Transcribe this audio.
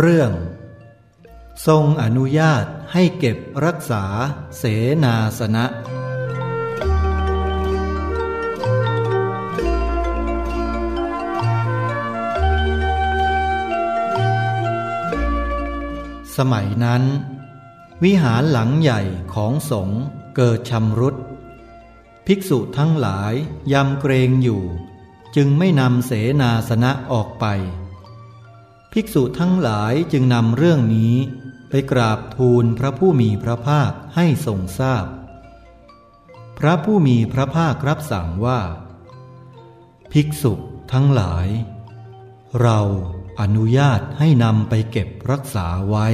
เรื่อง ทรงอนุญาตให้เก็บรักษาเสนาสนะ สมัยนั้น วิหารหลังใหญ่ของสงฆ์เกิดชำรุด ภิกษุทั้งหลายยำเกรงอยู่ จึงไม่นำเสนาสนะออกไป ภิกษุทั้งหลายจึงนำเรื่องนี้ไปกราบทูลพระผู้มีพระภาคให้ทรงทราบพพระผู้มีพระภาครับสั่งว่า ภิกษุทั้งหลาย เราอนุญาตให้นำไปเก็บรักษาไว้